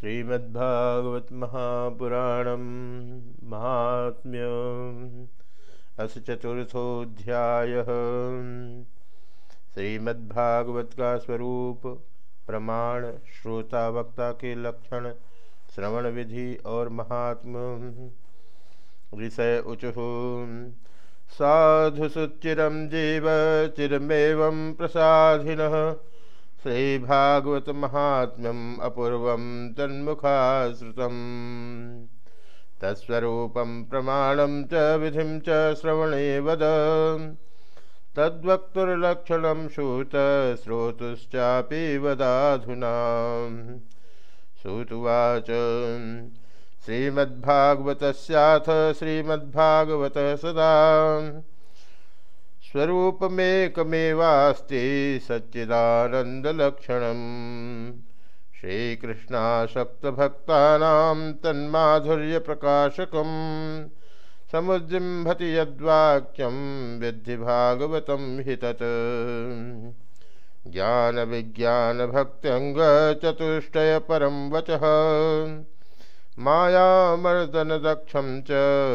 श्रीमद्भागवत महापुराण महात्म्य अस चतुर्थोध्याय श्रीमद्भागवत का स्वरूप प्रमाण, श्रोता, वक्ता के लक्षण, श्रवण विधि और महात्म विषय उचु, साधु सुचिरम जीव, चिरमेव प्रसाधिन। श्रीभागवत महात्म्यम अपूर्व तन्मुखाश्रुतम् तत्स्वरूपं प्रमाणं च विधिं च श्रवणे वद। तद्वक्तुर्लक्षणं श्रुतश्रोतुश्चापि वदाधुना। श्रुतुवाच श्रीमद्भागवतस्याथ श्रीमद्भागवत सदा। स्वरूपमेकमेवास्ति सच्चिदानन्दलक्षणम् श्रीकृष्णासक्तभक्तानां तन्माधुर्यप्रकाशकं समुज्जिम्भति यद्वाक्यं विद्धि भागवतं हि तत्। ज्ञानविज्ञानभक्त्यङ्गचतुष्टयपरं वचः। मायामर्दनदक्षं च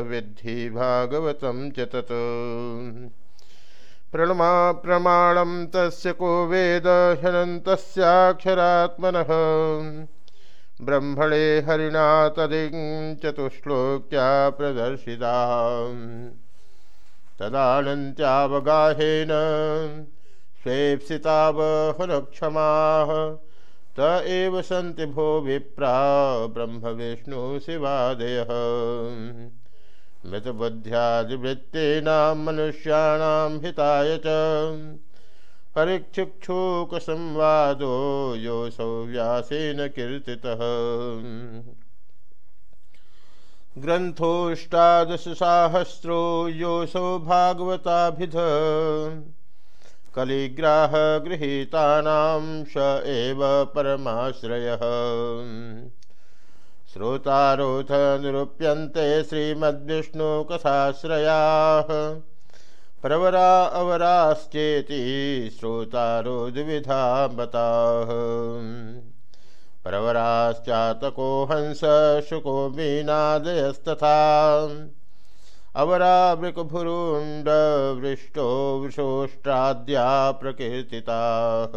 विद्धि भागवतं च तत्। प्रणमा प्रमाणं तस्य को वेद ह्यनन्तस्याक्षरात्मनः। ब्रह्मणे हरिणा तदिचतुश्लोक्या प्रदर्शिता। तदानन्त्यावगाहेन स्वेप्सितावहनक्षमाः। त एव सन्ति भो विप्रा ब्रह्मविष्णुशिवादयः मृतबुद्ध्यादिवृत्तीनां मनुष्याणां हिताय च। परीक्षुक्षुकसंवादो योऽसौ व्यासेन कीर्तितः। ग्रन्थोऽष्टादशसाहस्रो योऽसौ भागवताभिध। कलिग्राहगृहीतानां स एव परमाश्रयः। श्रोतारोथ निरूप्यन्ते श्रीमद्विष्णुकथाश्रयाः प्रवरा अवराश्चेति श्रोतारो प्रवराश्चातको हंस शुको मीनादयस्तथा। अवरा वृकभुरुण्डवृष्टो वृषोष्ट्राद्या प्रकीर्तिताः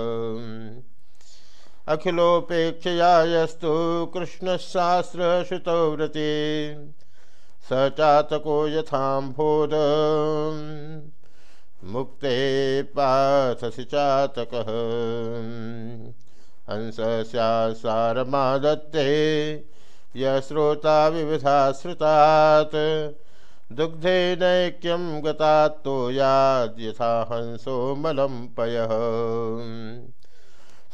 अखिलोपेक्षया यस्तु कृष्णशास्त्रश्रुतौ व्रते स चातको यथाम्भोद मुक्ते पाथसि चातकः। हंस स्यासारमादत्ते यश्रोता विविधाश्रुतात् दुग्धे नैक्यं गतात्तो याद् यथा हंसो मलं पयः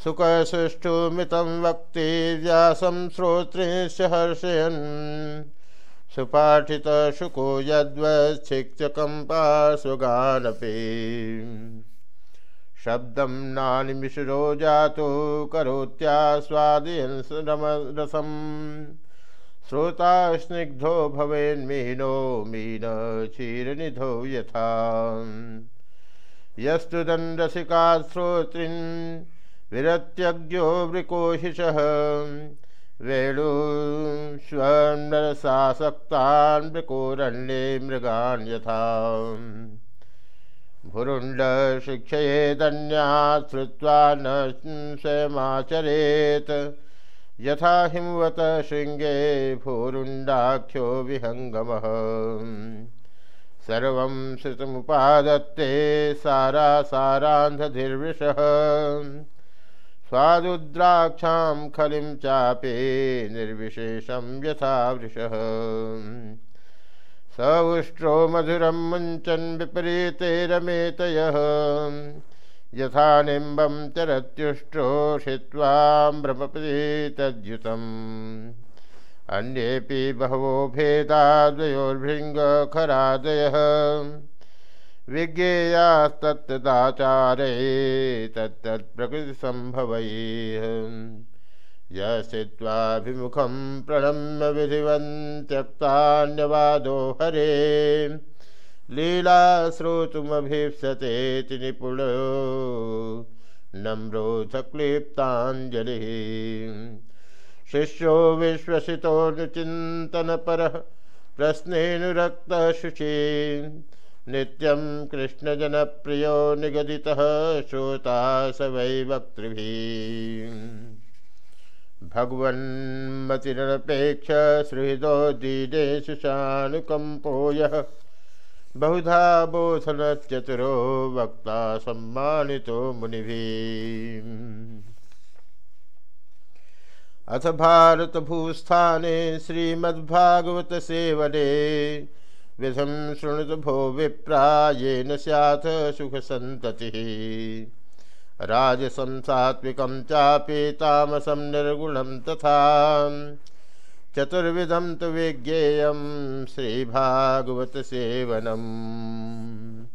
सुखसुष्ठुमितं वक्ति व्यासं श्रोत्रिंश्च हर्षयन्। सुपाठितशुको यद्वच्छिक्षकं पार्श्वगानपि। शब्दं नानिमिषरो जातो करोत्यास्वादयन् रसम्। श्रोता स्निग्धो भवेन्मीनो मीन क्षीरनिधौ यथा। यस्तु दण्डसिका श्रोतृन् विरत्यज्ञो वृकोहिषः वेणुष्वनरसासक्तान् वृकोरण्ये मृगान् यथा। भुरुण्डशिक्षयेदन्यात् श्रुत्वा न स्वयमाचरेत् यथा हिमवत शृङ्गे भूरुण्डाख्यो विहङ्गमः। सर्वं श्रुतमुपादत्ते सारा सारासारान्धधिर्विषः। स्वादुद्राक्षां खलिं चापे निर्विशेषं यथा वृषः। स उष्ट्रो मधुरं मुञ्चन् विपरीते रमेतयः। यथा निम्बं चरत्युष्ट्रो क्षित्वाम्रमपि तद्युतम् अन्येऽपि बहवो भेदाद्वयोर्भृङ्गखरादयः विज्ञेयास्तत्तदाचारे तत्तत्प्रकृतिसम्भवैः यस्त्वाभिमुखं प्रणम्य विधिवन्त्यक्तान्यवादो हरे। लीला श्रोतुमभीप्सते निपुणो नम्रोधक्लिप्ताञ्जलिः शिष्यो विश्वसितोऽनुचिन्तनपरः प्रश्नेऽनुरक्तशुचि नित्यं कृष्णजनप्रियो निगदितः श्रोता स वै वक्तृभिः। भगवन्मतिरपेक्ष सुहृदो दीनेषु शानुकम्पो यः बहुधा बोधनचतुरो वक्ता सम्मानितो मुनिभिः। अथ भारतभूस्थाने श्रीमद्भागवत सेवने विधम शृणुत भो विप्रा येन स्याथ सुखसन्ततिः। राजसं सात्विकं चापि तामसं निर्गुणं तथा। चतुर्विधं तु विज्ञेयं श्रीभागवतसेवनम्।